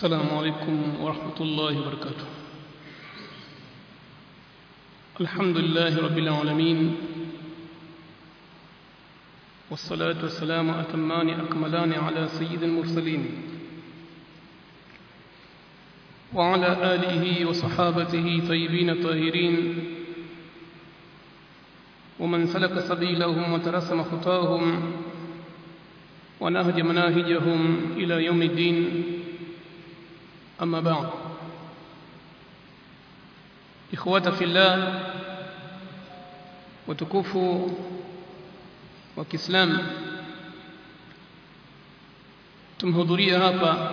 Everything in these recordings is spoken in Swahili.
السلام عليكم ورحمة الله وبركاته. الحمد لله رب العالمين والصلاة والسلام أتمان أكملان على سيد المرسلين وعلى آله وصحابته طيبين الطاهرين ومن سلك سبيلهم وترسم خطاهم ونهج مناهجهم إلى يوم الدين. أما بعد. إخوة في الله وتكف وكسلام تم هضرية هابا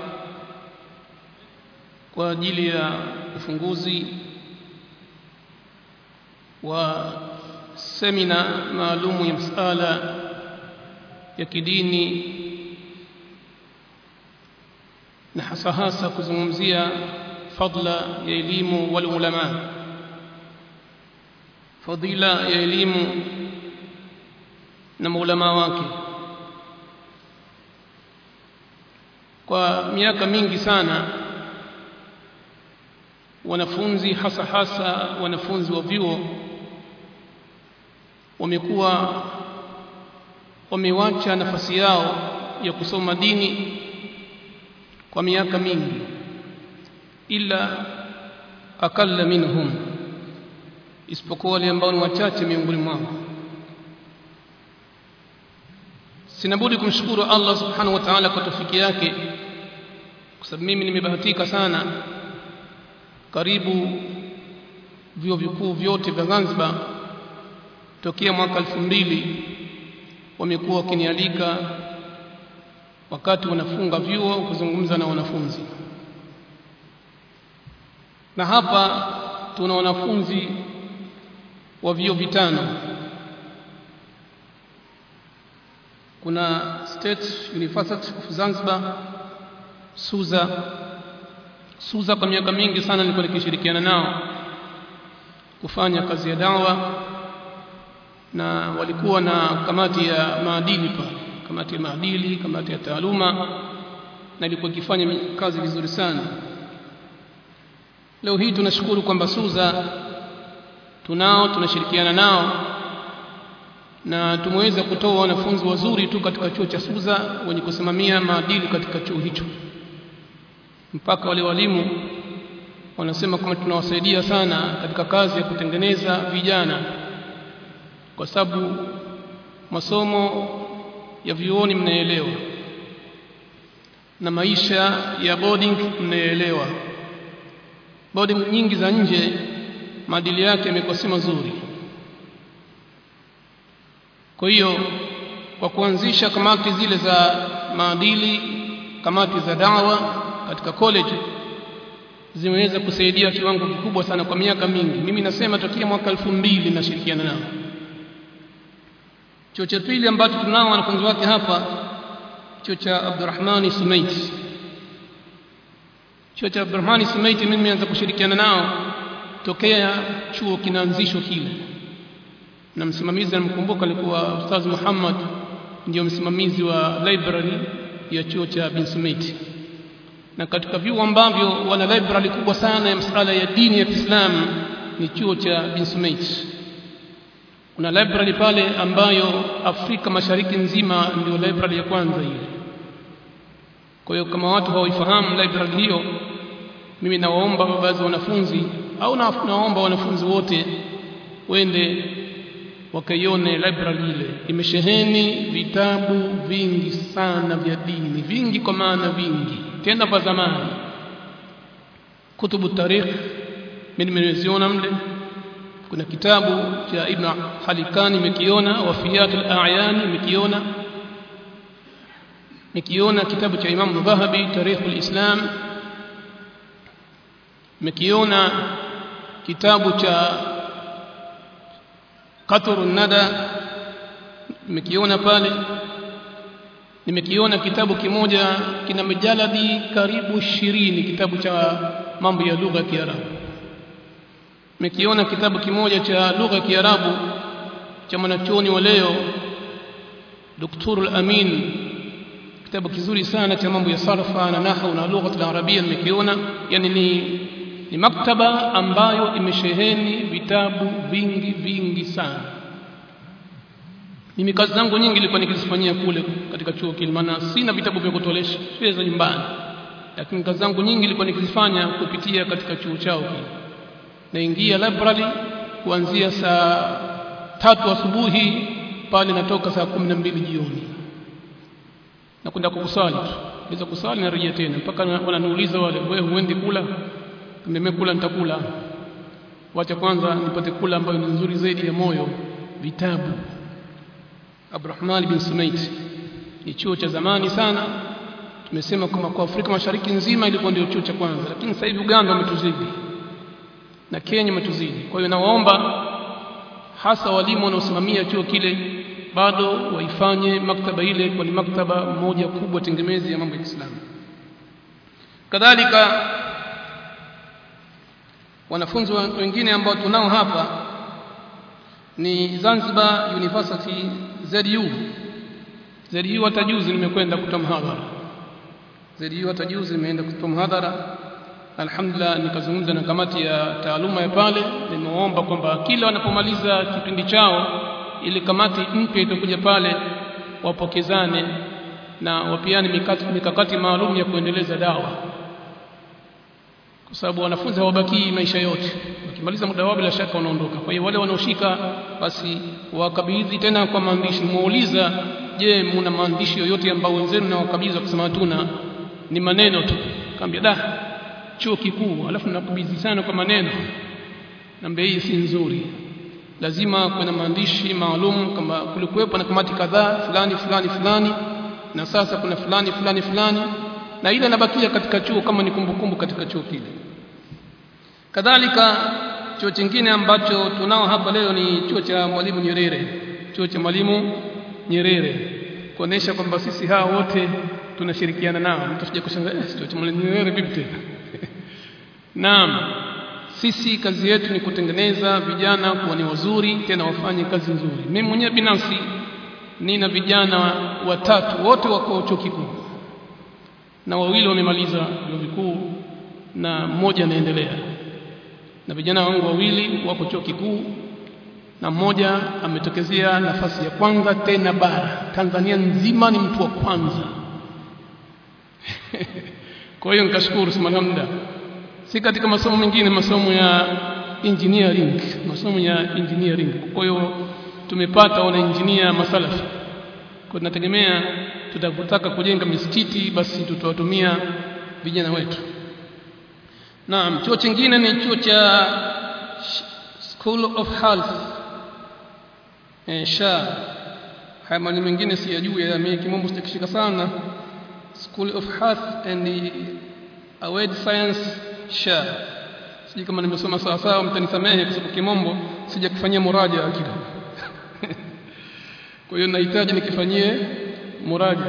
وديليا فنغوزي وسمنا معلوم يمسألة يكديني na hasa hasa kuzungumzia fadla ya elimu wal ulama. Fadila ya elimu na maulama wake. Kwa miaka mingi sana wanafunzi hasa hasa wanafunzi wa vyuo wamekuwa wamewacha nafasi yao ya kusoma dini kwa miaka mingi ila akalla minhum isipokuwa wale ambao ni wachache miongoni mwao. Sinabudi kumshukuru Allah subhanahu wa ta'ala kwa tofiki yake kwa sababu mimi nimebahatika sana karibu vyuo vikuu vyote vya Zanzibar tokea mwaka elfu mbili wamekuwa wakinialika wakati unafunga vyuo kuzungumza na wanafunzi. Na hapa tuna wanafunzi wa vyuo vitano. Kuna State University of Zanzibar Suza. Suza kwa miaka mingi sana nilikuwa nikishirikiana nao kufanya kazi ya dawa na walikuwa na kamati ya maadili pale kamati ya maadili kamati ya taaluma na ilikuwa ikifanya kazi vizuri sana. Leo hii tunashukuru kwamba Suza tunao tunashirikiana nao na tumeweza kutoa wanafunzi wazuri tu katika chuo cha Suza wenye kusimamia maadili katika chuo hicho. Mpaka wale walimu wanasema kwamba tunawasaidia sana katika kazi ya kutengeneza vijana kwa sababu masomo ya vyuoni mnaelewa. Na maisha ya boarding mnaelewa. Boarding nyingi za nje maadili yake yamekuwa si mazuri. Kwa hiyo kwa kuanzisha kamati zile za maadili kamati za dawa katika college zimeweza kusaidia kiwango kikubwa sana kwa miaka mingi. Mimi nasema tokia mwaka elfu mbili nashirikiana nao chuo cha pili ambacho tunao wanafunzi wake hapa chuo cha Abdulrahman Sumaiti chuo cha Abdulrahman Sumaiti mimi nimeanza kushirikiana nao tokea chuo kinaanzishwa kile. Na msimamizi namkumbuka alikuwa Ustaz Muhammad ndio msimamizi wa library ya chuo cha Bin Sumaiti na katika vyuo ambavyo wana library kubwa sana ya masuala ya dini ya Kiislamu ni chuo cha Bin Sumaiti kuna library pale ambayo Afrika Mashariki nzima ndio library ya kwanza hiyo. kwa hiyo kama watu hawaifahamu library hiyo mimi nawaomba baadhi wanafunzi au nawaomba wanafunzi wote wende wakaione library ile. Imesheheni vitabu vingi sana vya dini vingi kwa maana vingi. Tena vya zamani. Kutubu tarikh mimi nimeziona mle kuna kitabu cha Ibn Halikan nimekiona wafiyat al-a'yan nimekiona. Nikiona kitabu cha Imam Dhahabi Tarikh al-Islam. Nimekiona kitabu cha Qatr an-Nada nimekiona pale. Nimekiona kitabu kimoja kina majaladi karibu 20 kitabu cha mambo ya lugha ya Kiarabu nimekiona kitabu kimoja cha lugha ya Kiarabu cha mwanachuoni wa leo Dr. Al-Amin kitabu kizuri sana cha mambo ya sarfa na nahwu na lugha ya Arabia nimekiona. Yani ni ni maktaba ambayo imesheheni vitabu vingi vingi sana. Mimi kazi zangu nyingi nilikuwa nikizifanyia kule katika chuo kile maana sina vitabu vya kutolesha shule za nyumbani. Lakini kazi zangu nyingi nilikuwa nikizifanya kupitia katika chuo chao kile naingia library kuanzia saa tatu asubuhi pale natoka saa kumi na mbili jioni. Na kwenda kukusali tu. Naweza kusali na rejea tena. Mpaka wananiuliza wale wewe huendi kula? Nimekula nitakula. Wacha kwanza nipate kula ambayo ni nzuri zaidi ya moyo. Vitabu. Abdurrahman bin Sumait ni chuo cha zamani sana. Tumesema kama kwa Afrika Mashariki nzima ilikuwa ndio chuo cha kwanza. Lakini sasa hivi Uganda wametuzidi na Kenya imetuzidi kwa hiyo nawaomba hasa walimu wanaosimamia chuo kile bado waifanye maktaba ile kwa ni maktaba moja kubwa tengemezi ya mambo ya Kiislamu. Kadhalika wanafunzi wengine ambao tunao hapa ni Zanzibar University ZU ZU hata juzi nimekwenda kutoa mhadhara. ZU hata juzi nimeenda kutoa mhadhara alhamdulillah nikazungumza na kamati ya taaluma ya pale. Nimeomba kwamba kila wanapomaliza kipindi chao ili kamati mpya itakuja pale wapokezane na wapiane mikakati, maalum ya kuendeleza dawa. Kwa sababu wanafunzi hawabakii maisha yote. Wakimaliza muda wao bila shaka wanaondoka. Kwa hiyo wale wanaoshika basi wakabidhi tena kwa maandishi. Muuliza je muna maandishi yoyote ambao wenzenu na wakabidhi kusema hatuna? Ni maneno tu. Kaambia da chuo kikuu alafu nakubizi sana kwa maneno. Namba hii si nzuri. Lazima kuna maandishi maalum kama kulikuwepo na kamati kadhaa fulani fulani fulani na sasa kuna fulani fulani fulani na ile inabakia katika chuo kama ni kumbukumbu katika chuo kile. Kadhalika chuo chingine ambacho tunao hapa leo ni chuo cha mwalimu Nyerere chuo cha mwalimu Nyerere. Kuonesha kwamba sisi hawa wote tunashirikiana nao. Mtu sije kushangaa eh chuo cha mwalimu Nyerere vipi tena naam. Sisi kazi yetu ni kutengeneza vijana kuwa ni wazuri tena wafanye kazi nzuri. Mimi mwenyewe binafsi nina vijana watatu wote wako chuo kikuu. Na wawili wamemaliza vyuo vikuu na mmoja anaendelea. Na vijana wangu wawili wako chuo kikuu na mmoja ametokezea nafasi ya kwanza tena bara. Tanzania nzima ni mtu wa kwanza. Kwa hiyo nikashukuru subhanallah si katika masomo mengine masomo ya engineering masomo ya engineering. Kwa hiyo tumepata wana engineer masalafi. Kwa tunategemea tutakutaka kujenga misikiti basi tutawatumia vijana wetu. Naam chuo chingine ni chuo cha School of Health. Eh sha. Haya maneno mengine siyajui ya mimi kimombo sitakishika sana. School of Health and the awed Science sha. Sije kama nimesoma sawa sawa mtanisamehe kwa sababu kimombo sijakufanyia muraja akida kwa hiyo nahitaji nikifanyie muraja.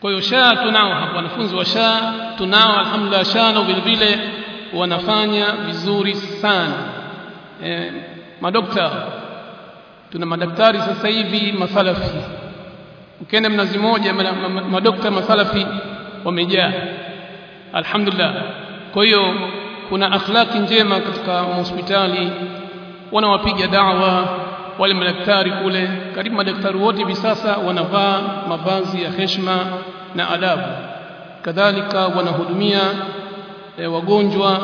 Kwa hiyo sha tunao hapa wanafunzi wa sha tunao alhamdulillah sha na vile vile wanafanya vizuri sana. E, madokta tuna madaktari sasa hivi masalafi. Ukienda mnazi moja madokta masalafi wamejaa. Alhamdulillah kwa hiyo kuna akhlaki njema katika hospitali. Wanawapiga dawa wale madaktari kule. Karibu madaktari wote hivi sasa wanavaa mavazi ya heshima na adabu. Kadhalika wanahudumia e, wagonjwa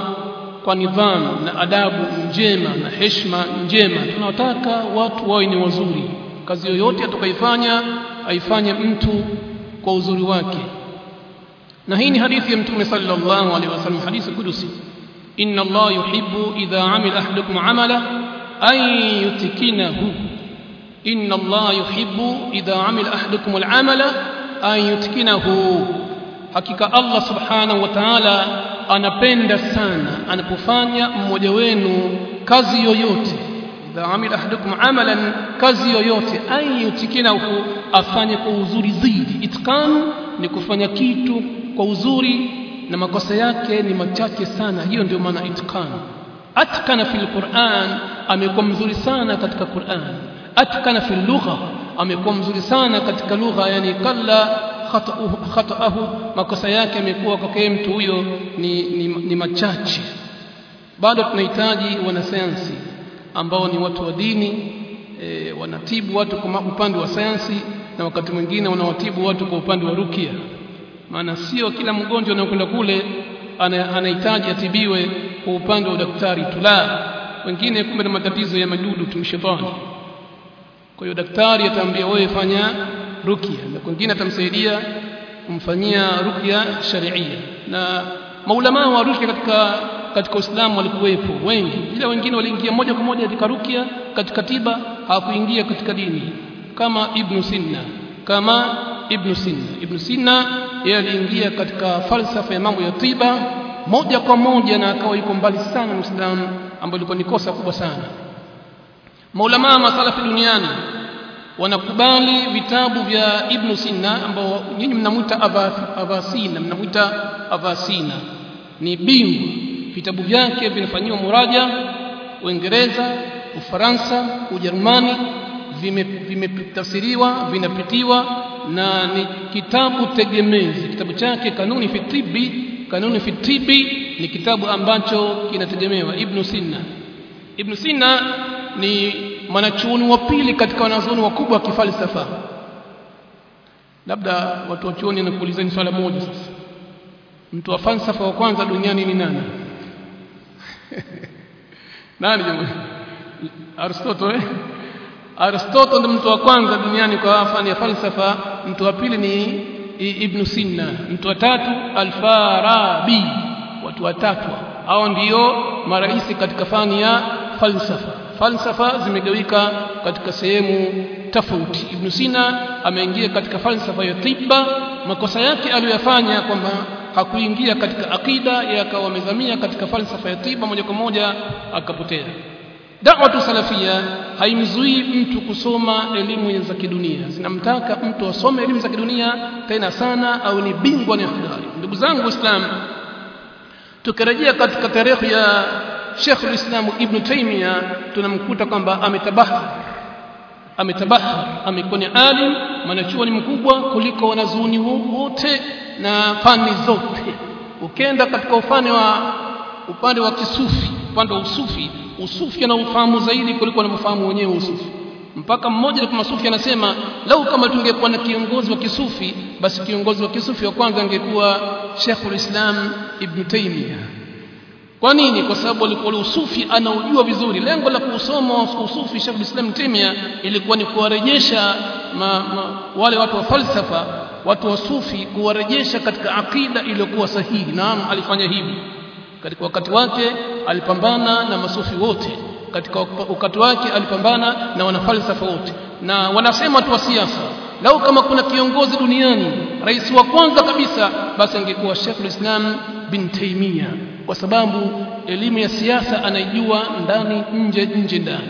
kwa nidhamu na adabu njema na heshima njema. Tunataka watu wawe ni wazuri. Kazi yoyote atakaifanya aifanye mtu kwa uzuri wake na hii ni hadithi ya mtume sallallahu alaihi wasallam hadithi kudusi inna allah yuhibbu idha amila ahadukum amala an yutkinahu inna allah yuhibbu idha amila ahadukum al'amala an yutkinahu hakika allah subhanahu wa ta'ala anapenda sana anapofanya mmoja wenu kazi yoyote idha amila ahadukum amalan kazi yoyote an yutkinahu afanye kwa uzuri zaidi itqan ni kufanya kitu kwa uzuri na makosa yake ni machache sana. Hiyo ndio maana itqan. Atkana fil Qur'an amekuwa mzuri sana katika Qur'an. Atkana fil lugha amekuwa mzuri sana katika lugha yani kalla khataahu makosa yake amekuwa kwa mtu huyo ni, ni, ni machache. Bado tunahitaji wanasayansi ambao ni watu wa dini e, wanatibu watu kwa upande wa sayansi na wakati mwingine wanawatibu watu kwa upande wa rukia maana sio kila mgonjwa anayokwenda kule anahitaji atibiwe kwa upande wa daktari tu la. Wengine kumbe na matatizo ya madudu tu shetani. Kwa hiyo daktari ataambia wewe fanya rukia. Na kwingine atamsaidia kumfanyia rukia sharia. Na maulama wa rukia katika katika Uislamu walikuwepo wengi. Ila wengine waliingia moja kwa moja katika rukia katika tiba hawakuingia katika dini. Kama Ibn Sina kama Ibn Sina Ibn Sina yeye aliingia katika falsafa ya mambo ya tiba moja kwa moja na akawa yuko mbali sana na Uislamu ambayo ilikuwa ni kosa kubwa sana. Maulama masalafi duniani wanakubali vitabu vya Ibn Sina ambao nyinyi mnamuita Avasina mnamuita Avasina. Ni bingu vitabu vyake vinafanyiwa muraja Uingereza Ufaransa Ujerumani vimetafsiriwa vime vinapitiwa na ni kitabu tegemezi. Kitabu chake kanuni fi tibi. Kanuni fi tibi ni kitabu ambacho kinategemewa. Ibn Sina Ibn Sina ni mwanachuoni wa pili katika wanazuoni wakubwa wa kifalsafa. Labda watu wa chuoni nakuulizeni swala moja sasa. Mtu wa falsafa wa kwanza duniani ni nani? Nani jamani? Aristotle eh Aristotle ndiye mtu wa kwanza duniani kwa fani ya falsafa. Mtu wa pili ni Ibn Sina mtu wa tatu Al-Farabi. Watu watatu hao. Ndio maraisi katika fani ya falsafa. Falsafa zimegawika katika sehemu tofauti. Ibn Sina ameingia katika falsafa ya tiba makosa yake aliyofanya kwamba hakuingia katika akida yakawa amezamia katika falsafa ya tiba moja kwa moja akapotea da'watu salafia haimzuii mtu kusoma elimu za kidunia zinamtaka mtu asome elimu za kidunia tena sana au ni bingwa ni hodari ndugu zangu waislamu tukirejea katika tarehe ya Sheikh al-Islam Ibn Taymiyyah tunamkuta kwamba ametabahar. Ametabahar amekuwa ni alim mwanachuoni mkubwa kuliko wanazuoni wote na fani zote. Ukenda katika ufani wa upande wa kisufi upande wa usufi usufi anaufahamu zaidi kuliko anavyofahamu wenyewe usufi. Mpaka mmoja kama masufi anasema lau kama tungekuwa na kiongozi wa kisufi basi kiongozi wa kisufi wa kwanza angekuwa Sheikhul Islam Ibn Taymiyyah kwa nini? Kwa sababu alikuwa usufi anaujua vizuri. Lengo la kusoma usufi Sheikh Islam Taymiyyah ilikuwa ni kuwarejesha wale watu wa falsafa watu wa sufi kuwarejesha katika akida iliyokuwa sahihi. Naam alifanya hivi katika wakati wake alipambana na masufi wote. Katika wakati wake alipambana na wanafalsafa wote. Na wanasema tu wa siasa lau kama kuna kiongozi duniani rais wa kwanza kabisa basi angekuwa Sheikh Islam bin Taimia kwa sababu elimu ya siasa anaijua ndani nje nje ndani.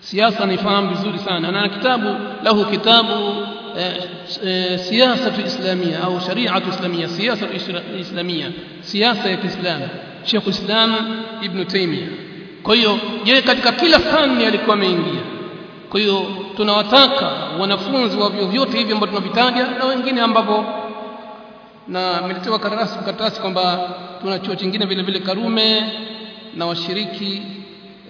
Siasa anaifahamu vizuri sana. Na kitabu lahu kitabu siyasatu إسلامية au شريعة إسلامية سياسة إسلامية siasa ya شيخ الإسلام ابن تيمية kwa hiyo yeye katika kila fani alikuwa ameingia. Kwa hiyo tunawataka wanafunzi wa vyuo vyote hivi ambao tunavitaja na wengine ambapo na ameletewa karatasi karatasi kwamba tuna chuo kingine vile vile Karume na washiriki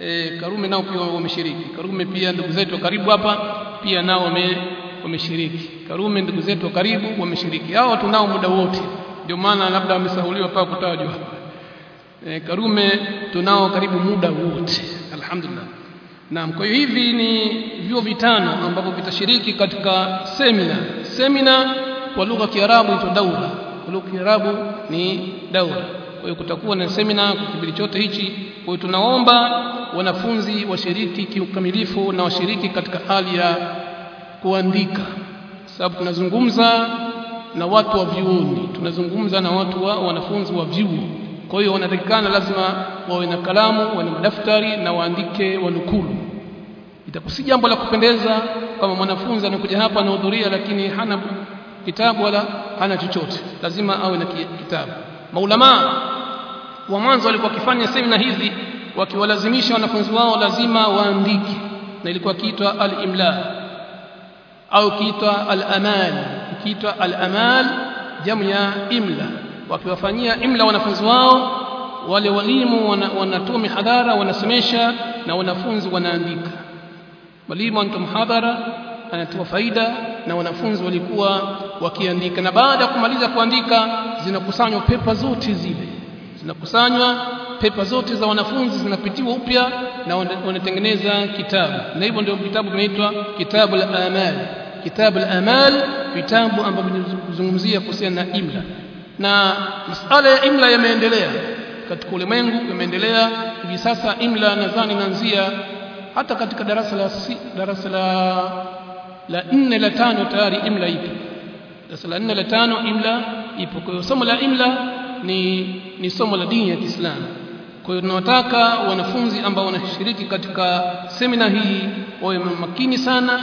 e, Karume nao pia wameshiriki. Karume pia ndugu zetu karibu hapa pia nao wame wameshiriki Karume ndugu zetu karibu wameshiriki hao tunao muda wote ndio maana labda wamesahuliwa pa kutajwa e, Karume tunao karibu muda wote alhamdulillah Naam, kwa hiyo hivi ni vyuo vitano ambavyo vitashiriki katika semina. Semina kwa lugha ya Kiarabu inaitwa daura. Kwa lugha ya Kiarabu ni daura. Kwa hiyo kutakuwa na semina kwa kipindi chote hichi. Kwa hiyo tunaomba wanafunzi washiriki kiukamilifu na washiriki katika hali ya kuandika. Sababu tunazungumza na watu wa vyuoni, tunazungumza na watu wa wanafunzi wa vyuo. Kwa hiyo wanatakikana lazima wawe na kalamu, wawe na madaftari na waandike wanukulu. Itakuwa si jambo la kupendeza kama mwanafunzi anakuja hapa anahudhuria lakini hana kitabu wala hana chochote. Lazima awe na kitabu. Maulama wa mwanzo walikuwa wakifanya semina hizi wakiwalazimisha wanafunzi wao lazima waandike na ilikuwa kiitwa al-imla au kiitwa al-amal. Ikiitwa al-amal jamu ya imla. Wakiwafanyia imla wanafunzi wao wale walimu wanatoa mihadhara wanasomesha na wanafunzi wanaandika. Walimu anatoa mhadhara anatoa faida na wanafunzi walikuwa wakiandika. Na baada ya kumaliza kuandika zinakusanywa pepa zote zile. Zinakusanywa pepa zote za wanafunzi zinapitiwa upya na wanatengeneza kitabu. Na hivyo ndio kitabu kinaitwa kitabu al-amal kitabu al-amal vitabu ambavyo vinazungumzia kuhusiana na imla. Na masala ya imla yameendelea. Katika ulimwengu yameendelea. Hivi sasa imla nadhani inaanzia hata katika darasa la si, darasa la la nne la tano tayari imla ipo. Darasa la nne la tano imla ipo. Kwa hiyo somo la imla ni ni somo la dini ya Kiislamu. Kwa hiyo tunawataka wanafunzi ambao wanashiriki katika semina hii wawe makini sana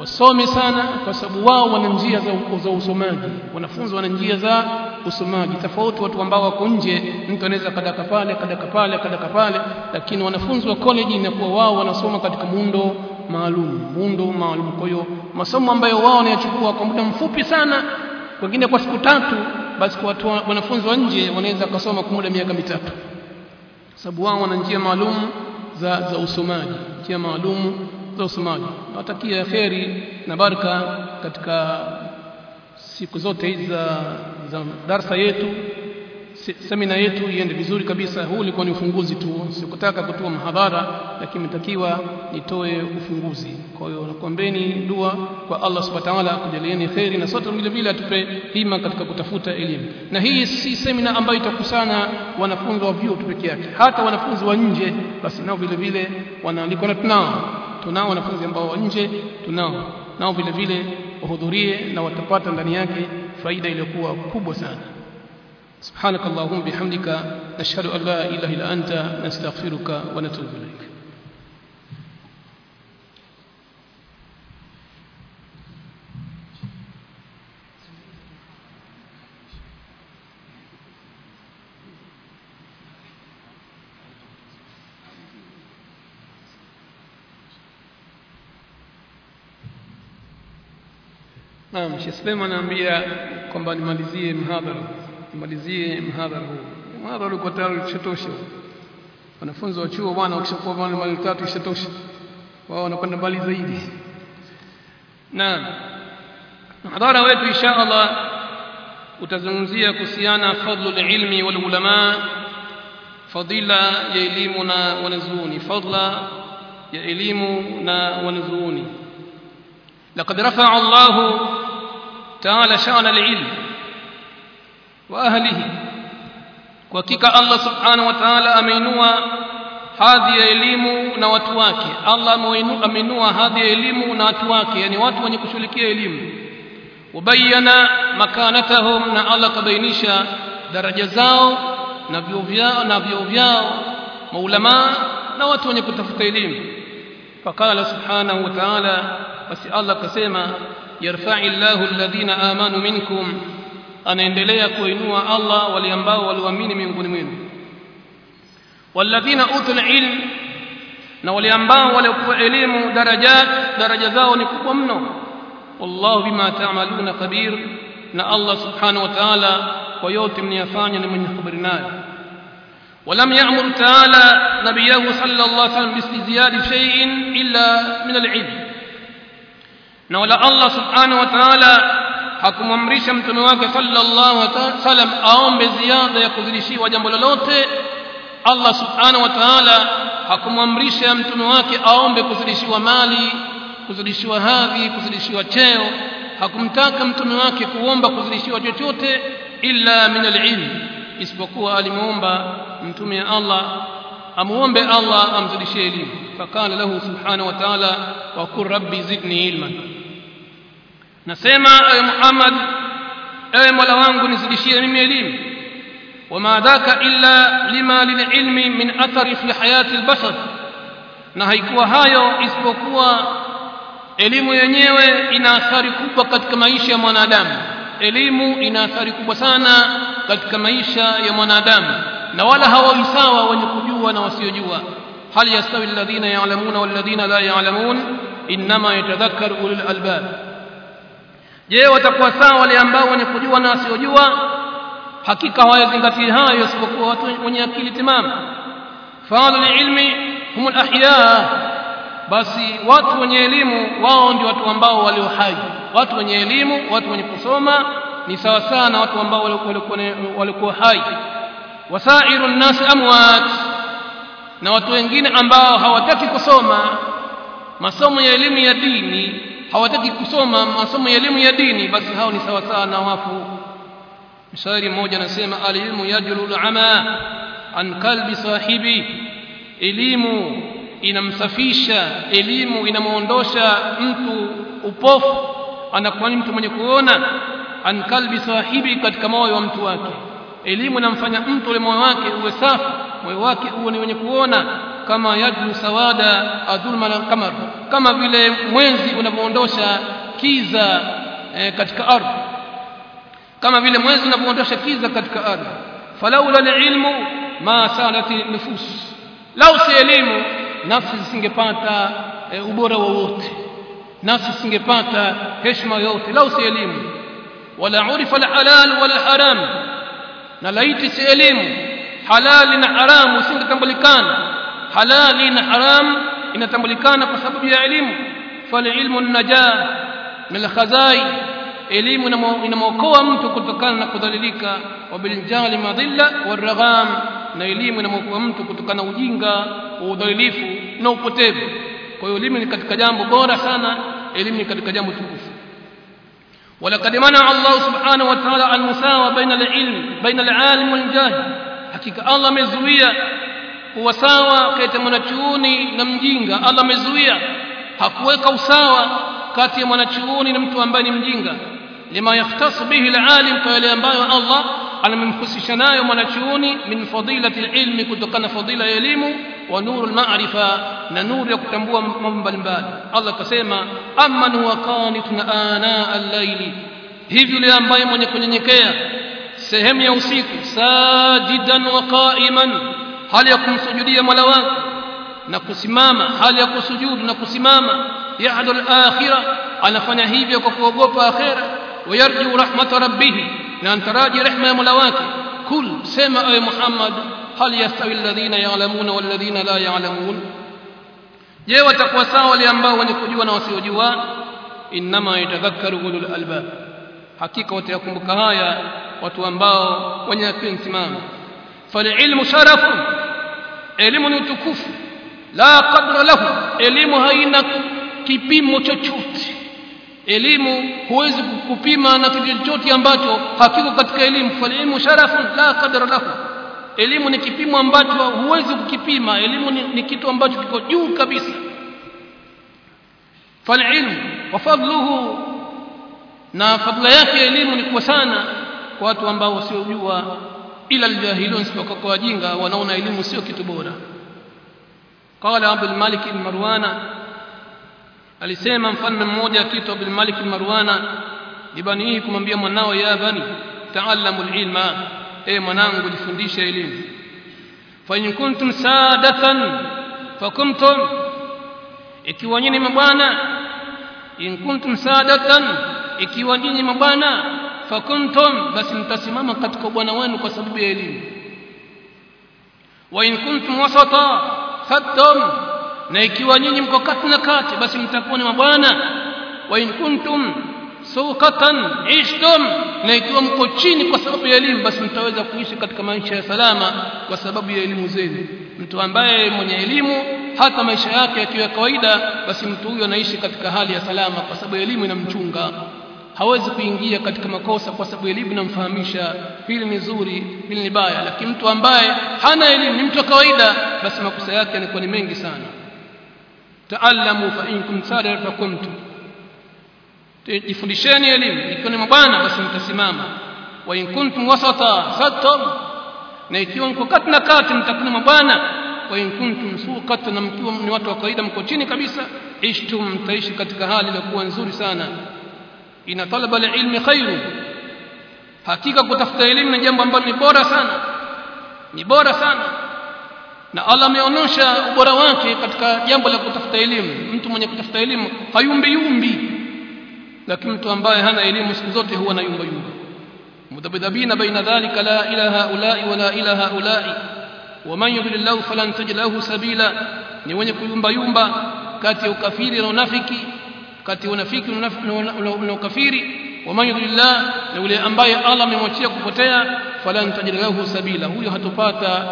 wasome sana kwa sababu wao wana njia za, za usomaji. Wanafunzi wana njia za usomaji. Tofauti watu ambao wako nje mtu anaweza kadaka pale kadaka pale kadaka pale lakini wanafunzi wa college inakuwa wao wanasoma katika muundo maalum muundo maalum. Kwa hiyo masomo ambayo wao wanayachukua kwa muda mfupi sana wengine kwa siku tatu basi kwa watu wanafunzi wa nje wanaweza kusoma kwa muda miaka mitatu. Sababu wao wana njia maalum za za usomaji njia maalum za usomaji nawatakia kheri na baraka katika siku zote hizi za, za darsa yetu. Semina yetu iende vizuri kabisa. Huu ulikuwa ni ufunguzi tu. Sikutaka kutoa mhadhara lakini nitakiwa nitoe ufunguzi. Kwa hiyo nakuombeni dua kwa Allah subhanahu wa ta'ala kujalieni kheri na sote vile vile atupe hima katika kutafuta elimu. Na hii si semina ambayo itakusana wanafunzi wa vyuo tu peke yake. Hata wanafunzi wa nje basi nao vile vile wanaalikwa na tunao tunao wanafunzi ambao wa nje tunao nao vile vile wahudhurie na watapata ndani yake faida iliyokuwa kubwa sana سبحانك اللهم بحمدك نشهد أن لا إله إلا أنت نستغفرك ونتوب إليك Naam, Sheikh Suleiman anaambia kwamba nimalizie mhadhara nimalizie mhadhara huu mhadhara ulikuwa tayari ushatosha wanafunzi wa chuo bwana ukishakuwa bwana mali tatu ishatosha wao wanakwenda mbali zaidi naam mhadhara wetu insha Allah utazungumzia kuhusiana fadlu ilmi wal ulama fadila ya elimu na wanazuoni fadla ya elimu na wanazuoni لقد رفع الله تعالى شان العلم وأهله. وكيك الله سبحانه وتعالى أمينوا هذه العلم ونواتك الله أمينوا هذه العلم ونواتك يعني watu wenye kushirikia elimu. وبين مكانتهم ان الله كبينشا درجه زاو نبيو فياو نبيو فياو مولما نواتو wenye kutafuta elimu. فقال سبحانه وتعالى بس الله كسمه يرفع الله الذين آمنوا منكم أن يندلي كوينوا الله وليمبا والوامين من قلمين والذين أوتوا العلم وليمبا وليقوا علم درجات درجات ونكوا والله بما تعملون خبير. نا الله سبحانه وتعالى ويوت من يفاني من يخبرنا ولم يأمر تعالى نبيه صلى الله عليه وسلم باستزياد شيء إلا من العلم. نولا الله سبحانه وتعالى hakumamrisha mtume wake sallallahu alaihi wasallam aombe ziada ya kuzidishiwa jambo lolote Allah subhanahu wa ta'ala hakumamrisha mtume wake aombe kuzidishiwa mali kuzidishiwa hadhi kuzidishiwa cheo hakumtaka mtume wake kuomba kuzidishiwa chochote illa min alilm isipokuwa alimuomba mtume Allah amuombe Allah amzidishie elimu subhanahu wa ta'ala wa qur rabbi zidni ilman nasema ewe Muhammad ewe Mola wangu nizidishie mimi elimu wama dhaka illa lima lililmi min athari fi hayati albashar na haikuwa hayo isipokuwa elimu yenyewe ina athari kubwa katika maisha ya mwanadamu elimu ina athari kubwa sana katika maisha ya mwanadamu na wala hawawi sawa wenye kujua na wasiojua hal yastawi alladhina ya'lamuna walladhina la ya'lamun inma yatadhakkaru ulul albab je watakuwa sawa wale ambao wenye kujua na wasiojua? Hakika hawayazingatii hayo isipokuwa watu wenye akili timamu. Faalu ilmi humul ahya. Basi watu wenye elimu wao ndio watu ambao walio hai. Watu wenye elimu watu wenye kusoma ni sawa sawa na watu ambao walikuwa hai. Wasairu nnas amwat. Na watu wengine ambao hawataki kusoma masomo ya elimu ya dini hawataki kusoma masomo ya elimu ya dini basi hao ni sawa sawa na wafu. Mshairi mmoja anasema alilmu yajlu alama an kalbi sahibi. Elimu inamsafisha elimu inamuondosha mtu upofu. Anakuwa ni mtu mwenye kuona an kalbi sahibi katika moyo wa mtu wake. Elimu inamfanya mtu ule moyo wake uwe safi moyo wake uwe ni wenye kuona kama yajlu sawada adhulma al-qamar kama vile mwezi unavyoondosha kiza e, katika ardhi kama vile mwezi unavyoondosha kiza katika ardhi falaula alilmu ma salati nufus lau si elimu nafsi zisingepata e, ubora wowote nafsi zisingepata heshima yote lau si elimu wala urifa alhalal wala haram na laiti si elimu halali na haramu usingetambulikana halali na haram inatambulikana kwa sababu ya elimu falilmu najah min alkhazai elimu inamwokoa mtu kutokana na kudhalilika wa biljali madhilla waragham na elimu inamwokoa mtu kutokana na ujinga wa udhalilifu na upotevu kwa hiyo elimu ni katika jambo bora sana elimu ni katika jambo tukufu ولقد منع الله سبحانه وتعالى المساواة بين العلم بين العالم والجاهل حقيقة الله مزويا kuwa sawa kati ya mwanachuoni na mjinga Allah amezuia hakuweka usawa kati ya mwanachuoni na mtu ambaye ni mjinga lima yahtasu bihi alalim kwa yale ambayo Allah anamhusisha nayo mwanachuoni min fadilati alilmi kutokana fadila ya elimu wa nuru almaarifa na nuru ya kutambua mambo mbalimbali Allah akasema amman huwa qanitun ana al-layli hivi yule ambaye mwenye kunyenyekea sehemu ya usiku sajidan wa qa'iman hali ya kumsujudia Mola wake na kusimama hali ya kusujudu na kusimama yahdu al-akhirah anafanya hivyo kwa kuogopa akhira wayarju rahmata rabbih na antaraji rehma ya Mola wake kul sema ay Muhammad hal yastawi alladhina ya'lamuna walladhina la ya'lamun je watakuwa sawa wale ambao wenye kujua na wasiojua inma yatadhakkaru ulul albab hakika watayakumbuka haya watu ambao wenye akili timamu فالعلم شرف elimu ni utukufu la qadra lahu elimu haina kipimo chochote elimu huwezi kupima na kitu chochote ambacho hakiko katika elimu falimu sharafun la qadra lahu elimu ni kipimo ambacho huwezi kukipima elimu ni, ni kitu ambacho kiko juu kabisa falilmu wa fadluhu na fadla yake elimu ni kwa sana kwa watu ambao wasiojua Ila aljahilun isipokuwa kwa wajinga wanaona elimu sio kitu bora qala abdul malik marwana alisema mfalme mmoja akiitwa abdul malik marwana ibanihi kumwambia mwanao ya bani taallamu alilma e mwanangu jifundishe elimu fa in kuntum sadatan fakumtum ikiwa nyinyi mabwana in kuntum sadatan ikiwa nyinyi mabwana fakuntum basi mtasimama katika bwana wenu kwa sababu ya elimu. Wa in kuntum wasata fattum na ikiwa nyinyi mko kati na kati basi mtakuwa ni mabwana. Wa in kuntum suqatan ishtum na ikiwa mko chini kwa sababu ya elimu basi mtaweza kuishi katika maisha ya salama kwa sababu ya elimu zenu. Mtu ambaye mwenye elimu hata maisha yake yakiwa ya kawaida basi mtu huyo anaishi katika hali ya salama kwa sababu elimu inamchunga hawezi kuingia katika makosa kwa sababu elimu namfahamisha hili ni zuri hili ni baya lakini mtu ambaye hana elimu ni mtu wa kawaida basi makosa yake yanakuwa ni mengi sana. Taallamu fa in kuntum sadar fa kuntum. Jifundisheni elimu ikiwa ni mabwana basi mtasimama. Wa in kuntum wasata fattum na ikiwa mko kati na kati mtakuwa mabwana. Wa in kuntum suqat na mkiwa ni watu wa kawaida mko chini kabisa. Ishtum mtaishi katika hali iliyokuwa nzuri sana ina talaba ilmi khairu hakika kutafuta elimu ni jambo ambalo ni bora sana ni bora sana na Allah ameonyesha ubora wake katika jambo la kutafuta elimu mtu mwenye kutafuta elimu hayumbi yumbi lakini mtu ambaye hana elimu siku zote huwa na yumba yumba mudabidhabina baina dhalika la ila haulai wala ila haulai waman yudlillahu falan tajid lahu sabila ni wenye kuyumba yumba kati ya ukafiri na unafiki kati ya unafiki na ukafiri waman yudlillah na yule ambaye Allah amemwachia kupotea falan tajid lahu sabila huyo hatopata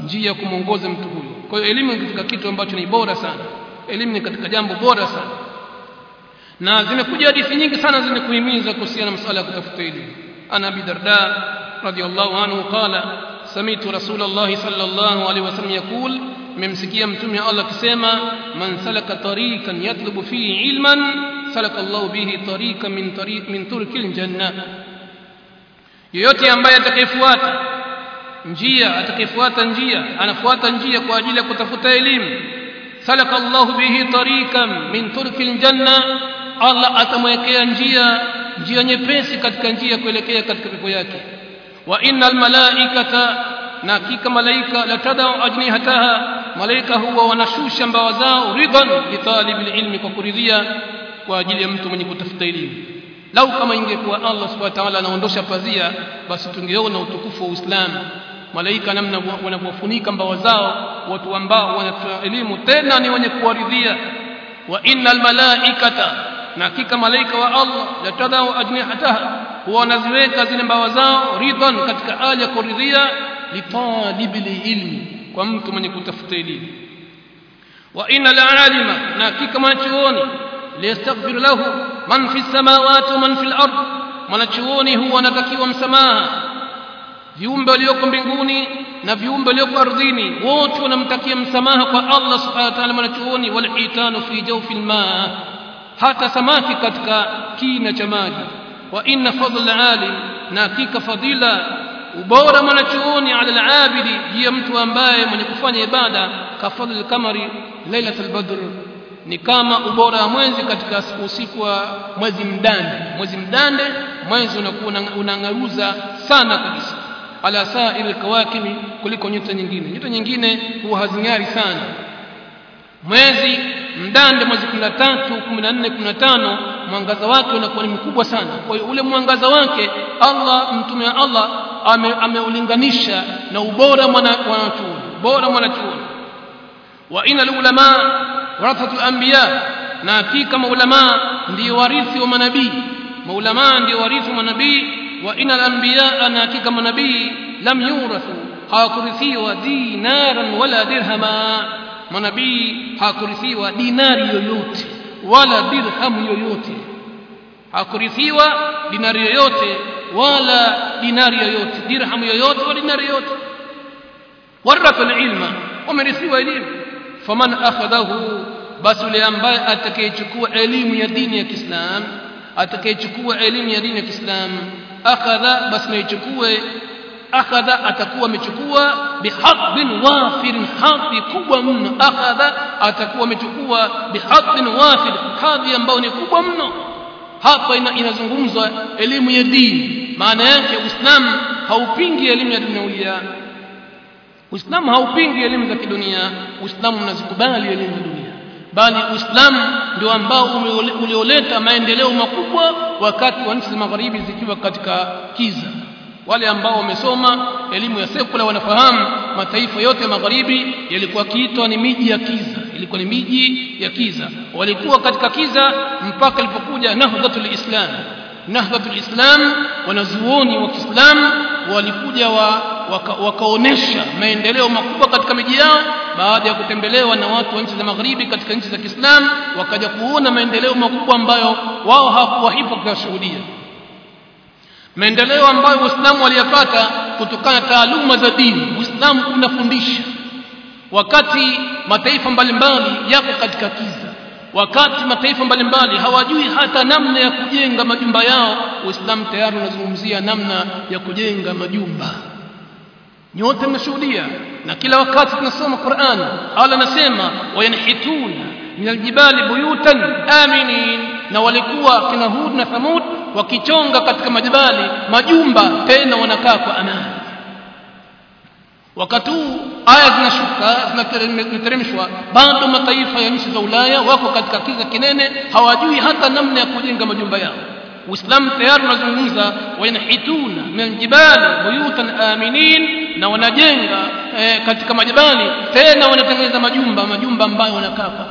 njia ya kumwongoza mtu huyo kwa hiyo elimu ni katika kitu ambacho ni bora sana elimu ni katika jambo bora sana na zimekuja hadithi nyingi sana zenye kuhimiza kuhusiana na masuala ya kutafuta elimu ana abi darda radiyallahu anhu qala samitu rasulullah sallallahu alaihi wasallam yaqul memsikia mtume Allah akisema man salaka tariqan yatlubu fihi ilman salaka Allah bihi tariqan min tariq min turkil janna yoyote ambaye atakayefuata njia atakayefuata njia anafuata njia kwa ajili ya kutafuta elimu salaka Allah bihi tariqan min turkil janna Allah atamwekea njia njia nyepesi katika njia kuelekea katika pepo yake wa innal malaikata na hakika malaika latadau ajnihataha malaika huwa wanashusha mbawa zao ridhan litalibil ilmi kwa kuridhia kwa ajili ya mtu mwenye kutafuta elimu lau kama ingekuwa Allah subhanahu wa ta'ala anaondosha pazia basi tungeona utukufu wa Uislamu malaika namna wanavyofunika mbawa zao watu ambao wanatoa elimu tena ni wenye kuwaridhia wa innal malaikata na hakika malaika wa Allah latadau ajnihataha huwa wanaziweka zile mbawa zao ridhan katika hali ya kuridhia litalibil ilmi kwa mtu mwenye kutafuta elimu wa innal alima na hakika mwanachuoni liyastaghfir lahu man fi samawati wa man fil ard mwanachuoni huwa anatakiwa msamaha viumbe walioko mbinguni na viumbe walioko ardhini wote wanamtakia msamaha kwa Allah subhanahu wa ta'ala mwanachuoni walhitanu fi jawfi almaa hata samaki katika kina cha maji wa inna fadla alim na hakika fadila ubora mwanachuoni ala alabidi ya mtu ambaye mwenye kufanya ibada kafadhil kamari lailatul badr. Ni kama ubora wa mwezi katika usiku wa mwezi mdande. Mwezi mdande mwezi unangaruza sana kabisa. Ala sa'il kawakimi kuliko nyota nyingine. Nyota nyingine huwa hazing'ari sana mwezi mdande mwezi 13 14 15 mwangaza wake unakuwa ni mkubwa sana kwa hiyo ule mwangaza wake Allah mtume wa Allah ameulinganisha ame na ubora mwanachuoni bora mwanachuoni wa inal ulama warathatul anbiya na hakika maulama ndio warithi wa manabii maulama ndio warithi wa manabii wa inal anbiya na hakika manabii lam yurathu hawakurithiwa dinaran wala dirhama manabii hakurithiwa dinari yoyote wala dirham yoyote hakurithiwa dinari yoyote wala dinari yoyote dirham yoyote wala dinari yoyote waratha alilma wamerithiwa elimu faman akhadahu basi yule ambaye atakayechukua elimu ya dini ya Kiislam atakayechukua elimu ya dini ya Kiislam akhadha basi naichukue akhadha atakuwa amechukua bihadhin wafirin hadhi kubwa mno. Akhadha atakuwa amechukua bihadhin wafir hadhi ambayo ni kubwa mno. Hapa ina, inazungumzwa elimu ya dini. Maana yake uislamu haupingi elimu ya dunia uislamu haupingi elimu za kidunia. Uislamu unazikubali elimu za dunia. Bali uislamu ndio ambao ulioleta maendeleo makubwa wakati wa nchi za magharibi zikiwa katika kiza wale ambao wamesoma elimu ya sekula wanafahamu mataifa yote ya magharibi yalikuwa kiitwa ni miji ya kiza. Ilikuwa ni miji ya kiza. Walikuwa katika kiza mpaka ilipokuja nahdhatul islam. Nahdhatul islam wanazuoni wa Kiislamu walikuja wa, waka, maendeleo makubwa katika miji yao. Baada ya kutembelewa na watu wa nchi za magharibi katika nchi za Kiislamu wakaja kuona maendeleo makubwa ambayo wao hawakuwahipa kuyashuhudia maendeleo ambayo Uislamu waliyapata kutokana na taaluma za dini Uislamu unafundisha wakati mataifa mbalimbali yako katika kiza wakati mataifa mbalimbali hawajui hata namna ya kujenga majumba yao Uislamu tayari unazungumzia namna ya kujenga majumba nyote mnashuhudia na kila wakati tunasoma Qur'an Allah anasema wayanhituna min aljibali buyutan aminin na walikuwa kina Hud na Thamud wakichonga katika majibali majumba tena wanakaa kwa amani. Wakati huu aya zinashuka zinateremshwa bado mataifa ya nchi za Ulaya wako katika kiza kinene hawajui hata namna ya kujenga majumba yao. Uislamu tayari unazungumza wayanhituna min jibali buyutan aminin na wanajenga eh, katika majabali tena wanatengeneza majumba majumba ambayo wanakaa kwa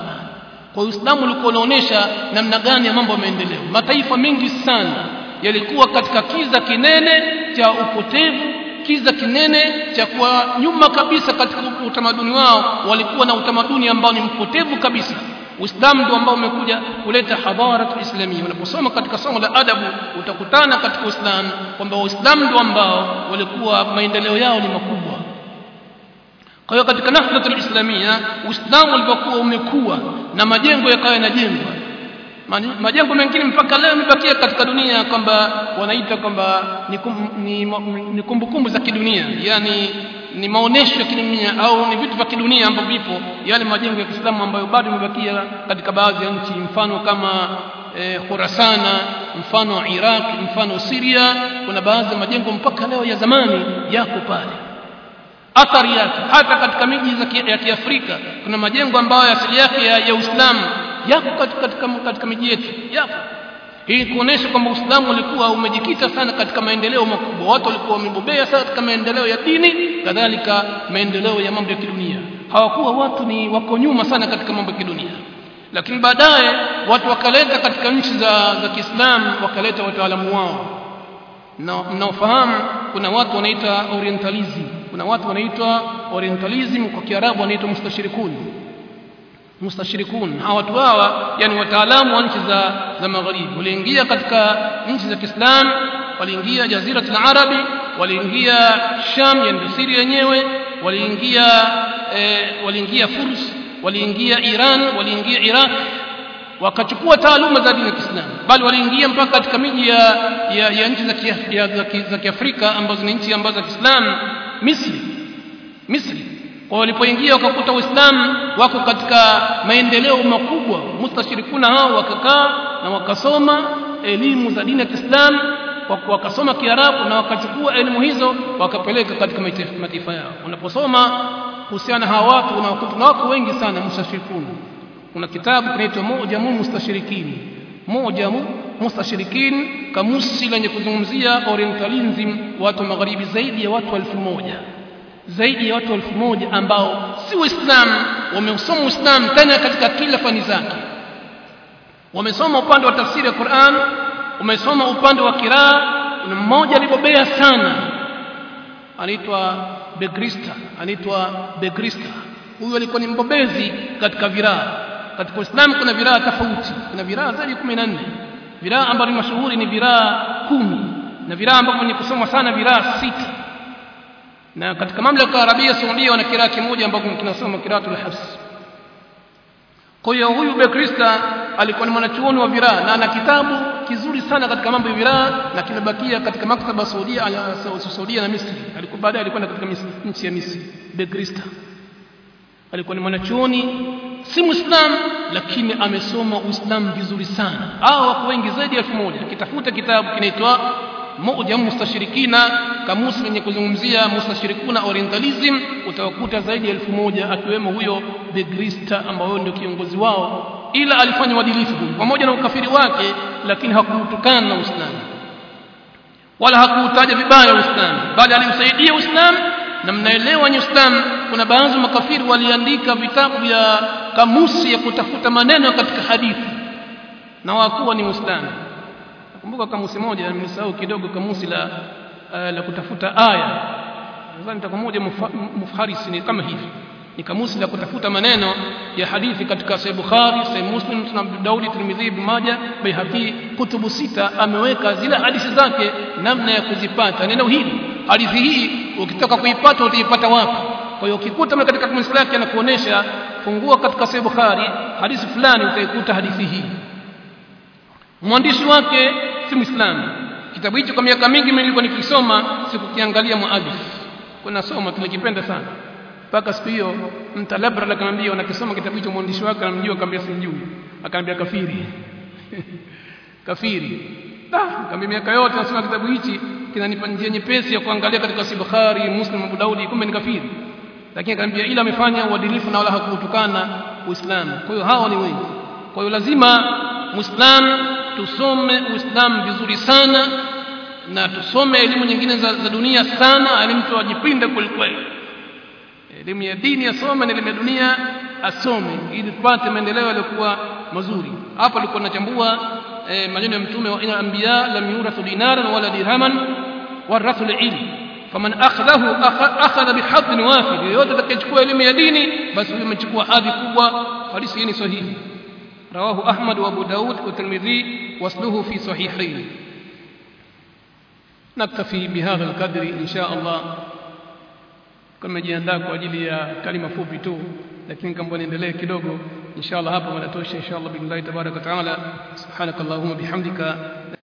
kwa Uislamu ulikuwa unaonesha namna gani ya mambo yameendelea. Mataifa mengi sana yalikuwa katika kiza kinene cha upotevu kiza kinene cha kuwa nyuma kabisa katika utamaduni wao walikuwa na utamaduni ambao ni mpotevu kabisa. Uislamu ndio ambao umekuja kuleta hadharatu islamia unaposoma katika somo la adabu utakutana katika Uislamu kwamba Uislamu ndio ambao walikuwa maendeleo yao ni makubwa kwa hiyo katika nahdatul islamia Uislamu ulipokuwa umekuwa na majengo yakawa yanajengwa. Majengo mengine mpaka leo yamebakia katika dunia kwamba wanaita kwamba ni, kum, ni, kumbukumbu za kidunia. Yani ni maonesho ya kidunia au ni vitu vya kidunia ambavyo vipo. Yale majengo ya Kiislamu ambayo bado yamebakia katika baadhi ya nchi. Mfano kama e, mfano Iraq mfano Syria. Kuna baadhi ya majengo mpaka leo ya zamani yako pale athari yake. Hata katika miji ya Kiafrika kuna majengo ambayo asili yake ya, ya Uislamu yako katika, katika, miji yetu. Yapo. Hii kuonesha kwamba Uislamu ulikuwa umejikita sana katika maendeleo makubwa. Watu walikuwa wamebobea sana katika maendeleo ya dini kadhalika maendeleo ya mambo ya kidunia. Hawakuwa watu ni wako nyuma sana katika mambo ya kidunia. Lakini baadaye watu wakaleta katika nchi za za Kiislamu wakaleta wataalamu wao. Na mnaofahamu kuna watu wanaita orientalism kuna watu wanaitwa orientalism kwa Kiarabu wanaitwa mustashirikun. Mustashirikun. Hawa watu hawa yani wataalamu wa nchi za za magharibi. Waliingia katika nchi za Kiislamu waliingia jazira al-arabi waliingia sham yani misri yenyewe waliingia e, waliingia furs waliingia iran waliingia iraq. Wakachukua taaluma za dini ya Kiislamu. Bali waliingia mpaka katika miji ya, ya, ya nchi za ya, za, za Kiafrika ambazo ni nchi ambazo za Kiislamu Misri. Misri. Kwa walipoingia wakakuta Uislamu wako katika maendeleo makubwa. Mustashirikuna hao wakakaa na wakasoma elimu za dini ya Kiislamu wakasoma Kiarabu na wakachukua elimu hizo wakapeleka katika mataifa yao. Unaposoma kuhusiana hawa watu unawakuta na wako wengi sana mustashirikuna kuna kitabu kinaitwa Mujamu Mustashirikini Mujamu Mustashirikin kamusi lenye kuzungumzia orientalism watu magharibi zaidi ya watu elfu moja. Zaidi ya watu elfu moja ambao si waislamu wameusoma uislamu tena katika kila fani zake. Wamesoma upande wa tafsiri ya Qur'an wamesoma upande wa kiraa. Na mmoja alibobea sana anaitwa Begrista anaitwa Begrista. Huyu alikuwa ni mbobezi katika viraa. Katika Uislamu kuna viraa tofauti. Kuna viraa zaidi ya 14 viraa ambavyo ni mashuhuri ni viraa kumi. Na viraa ambavyo ni kusoma sana viraa sita. Na katika mamlaka ya Arabia Saudia wana kiraa kimoja ambacho kinasoma kiraatul hafs kwa hiyo huyu Bekrista alikuwa ni mwanachuoni wa viraa na ana kitabu kizuri sana katika mambo ya viraa na kimebakia katika maktaba Saudia Saudia na Misri. Alikuwa baadaye alikwenda katika nchi ya Misri. Bekrista alikuwa ni mwanachuoni si muislam lakini amesoma uislam vizuri sana. Hao wako wengi zaidi ya elfu moja. Kitafuta kitabu kinaitwa moja mustashirikina kamusi yenye kuzungumzia mustashirikuna orientalism utawakuta zaidi ya elfu moja akiwemo huyo the Grista ambao ndio kiongozi wao. Ila alifanya uadilifu pamoja na ukafiri wake lakini hakumtukana na Uislamu wala hakutaja vibaya Uislamu bali aliusaidia Uislamu na mnaelewa ni Uislamu kuna baadhi makafiri waliandika vitabu vya kamusi ya kutafuta maneno katika hadithi. Na wakuwa ni Muislamu. Nakumbuka kamusi moja nimesahau kidogo kamusi la uh, la kutafuta aya. Nadhani tako moja mufharis ni kama hivi. Ni kamusi la kutafuta maneno ya hadithi katika Sahih Bukhari, Sahih Muslim, Sunan Abu Daud, Tirmidhi, Ibn Majah, Baihaqi, kutubu sita ameweka zile hadithi zake namna ya kuzipata. Neno hili hadithi hii ukitoka kuipata utaipata wapi kwa hiyo ukikuta katika kamusi lake anakuonesha fungua katika Sahih Bukhari hadithi fulani utaikuta hadithi hii. Mwandishi wake si Muislamu. Kitabu hicho kwa miaka mingi nilikuwa nikisoma sikukiangalia muadhif. Kuna soma tulikipenda sana. Mpaka siku hiyo mtalabra akamwambia unakisoma kitabu hicho mwandishi wake anamjua? Akamwambia simjui akamwambia kafiri. Kafiri. Ah kambi miaka yote nasoma kitabu hichi kinanipa njia nyepesi ya kuangalia katika Bukhari Muslim Abu Daudi kumbe ni kafiri lakini akaniambia ila amefanya uadilifu na wala hakutukana Uislamu. Kwa hiyo hao ni wengi. Kwa hiyo lazima Muislam tusome Uislamu vizuri sana na tusome elimu nyingine za, za dunia sana ili mtu ajipinde kwelikweli elimu ya dini asome na elimu ya dunia asome ili tupate maendeleo yaliyokuwa mazuri. Hapa alikuwa anachambua eh, maneno ya mtume wa ina anbiya lam yurathu dinaran wala dirhaman warathu ilm فمن أخذه أخذ بحظ وافد يوتك تشكوى لم يديني بس لم تشكوى هذه قوة فليسيني صحيح. رواه أحمد وأبو داود والترمذي وصله في صحيحين. نكتفي بهذا القدر إن شاء الله. كما جئناك وأجل يا كلمة فوبيتو لكن كم بني دلية كدوغو إن شاء الله هابا ملتوش إن شاء الله بإذن الله تبارك وتعالى. سبحانك اللهم بحمدك